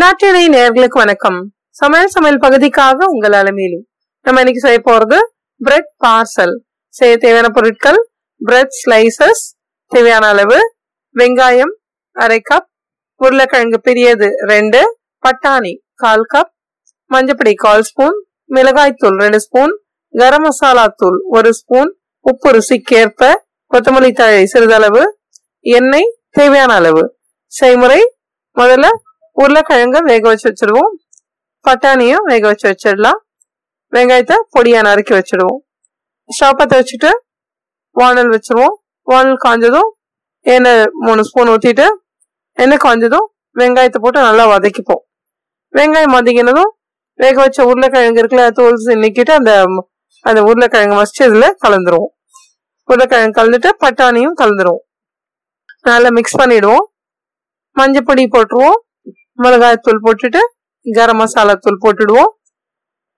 நாட்டினை நேர்களுக்கு வணக்கம். சமையல் சமையல் பகுதிக்காக உங்கள் அலமையிலும் நம்ம இன்னைக்கு செய்ய போறது பிரெட் பார்சல் செய்ய தேவையான பொருட்கள் பிரெட் ஸ்லைசஸ் தேவையான அளவு வெங்காயம் அரை கப் உருளைக்கிழங்கு பெரியது ரெண்டு பட்டாணி கால் கப் மஞ்சப்பொடி கால் ஸ்பூன் மிளகாய் தூள் ரெண்டு ஸ்பூன் கரம் மசாலா தூள் ஒரு ஸ்பூன் உப்பு ருசிக்கேற்ப கொத்தமல்லி தழை சிறிதளவு எண்ணெய் தேவையான அளவு. செய்முறை முதல்ல உருளைக்கிழங்க வேக வச்சு வச்சிடுவோம் பட்டாணியும் வேக வச்சு வச்சிடலாம். வெங்காயத்தை பொடியாக நறுக்கி வச்சிடுவோம். ஷாப்பத்தை வச்சுட்டு வானல் வச்சுருவோம். வானல் காஞ்சதும் எண்ணெய் மூணு ஸ்பூன் ஊற்றிட்டு எண்ணெய் காஞ்சதும் வெங்காயத்தை போட்டு நல்லா வதக்கிப்போம். வெங்காயம் வதக்கினதும் வேக வச்ச உருளைக்கிழங்கு இருக்குல்ல தோல் நிற்கிட்டு அந்த அந்த உருளைக்கிழங்கு மசிச்சு இதில் கலந்துருவோம். உருளைக்கிழங்கு கலந்துட்டு பட்டாணியும் கலந்துருவோம். நல்லா மிக்ஸ் பண்ணிடுவோம். மஞ்சப்பொடி போட்டுருவோம். மிளகாய் தூள் போட்டுட்டு கரம் மசாலா தூள் போட்டுடுவோம்.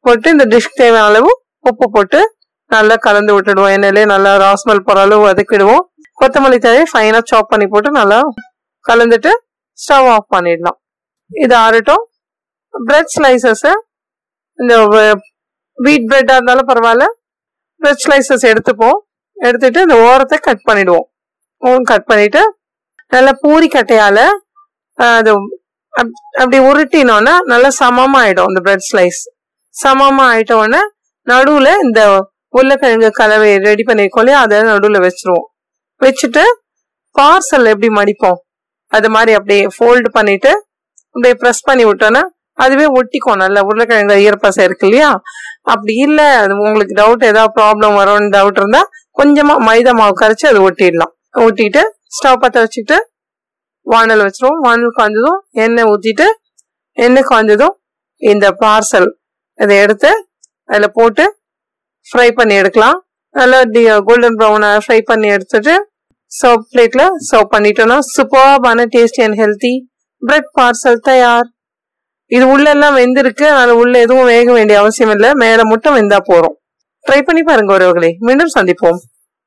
போட்டு இந்த டிஷ்க்கு தேவையான அளவு உப்பு போட்டு நல்லா கலந்து விட்டுடுவோம். எண்ணெயிலே நல்லா ராஸ்மல் போகிற அளவு வதக்கிடுவோம். கொத்தமல்லி தழையை ஃபைனாக சாப் பண்ணி போட்டு நல்லா கலந்துட்டு ஸ்டவ் ஆஃப் பண்ணிடலாம். இது ஆறட்டும். பிரெட் ஸ்லைசஸ் இந்த வீட் பிரெட்டாக இருந்தாலும் பரவாயில்ல. பிரெட் ஸ்லைசஸ் எடுத்துப்போம். எடுத்துட்டு இந்த ஓரத்தை கட் பண்ணிடுவோம். கட் பண்ணிட்டு நல்லா பூரி கட்டையால் அது அப்படி உருட்டினோன்னா நல்லா சமமா ஆயிடும் அந்த பிரெட் ஸ்லைஸ் சமமா ஆயிட்டோடனே நடுவுல இந்த உருளைக்கிழங்கு கலவை ரெடி பண்ணிருக்கோம் இல்லையா? அதை நடுவுல வச்சிருவோம். வச்சுட்டு பார்சல் எப்படி மடிப்போம்? அது மாதிரி அப்படியே ஃபோல்டு பண்ணிட்டு அப்படியே ப்ரெஸ் பண்ணி விட்டோன்னா அதுவே ஒட்டிக்கும். நல்லா உருளைக்கிழங்கு ஈரப்பசை இருக்கு இல்லையா? அப்படி இல்லை அது உங்களுக்கு டவுட் ஏதாவது ப்ராப்ளம் வரும்னு டவுட் இருந்தால் கொஞ்சமாக மைதா மாவு கரைச்சி அதை ஒட்டிடலாம். ஒட்டிட்டு ஸ்டவ் பற்ற வச்சுக்கிட்டு வானல் வச்சிருவோம். வானல் காய்ஞ்சதும் எண்ணெய் ஊற்றிட்டு எண்ணெய் காய்ஞ்சதும் இந்த பார்சல் இதை எடுத்து அதில் போட்டு ஃப்ரை பண்ணி எடுக்கலாம். நல்லா கோல்டன் ப்ரௌனை ஃப்ரை பண்ணி எடுத்துட்டு சர்வ் பிளேட்டில் சர்வ் பண்ணிட்டோம்னா சூப்பர்பான tasty and healthy bread parcel தயார். இது உள்ளெல்லாம் வெந்திருக்கு. அதனால் உள்ளே எதுவும் வேக வேண்டிய அவசியம் இல்லை. மேலே மட்டும் வெந்தா போகிறோம் ட்ரை பண்ணி பாருங்க ஒருவர்களே மீண்டும் சந்திப்போம்.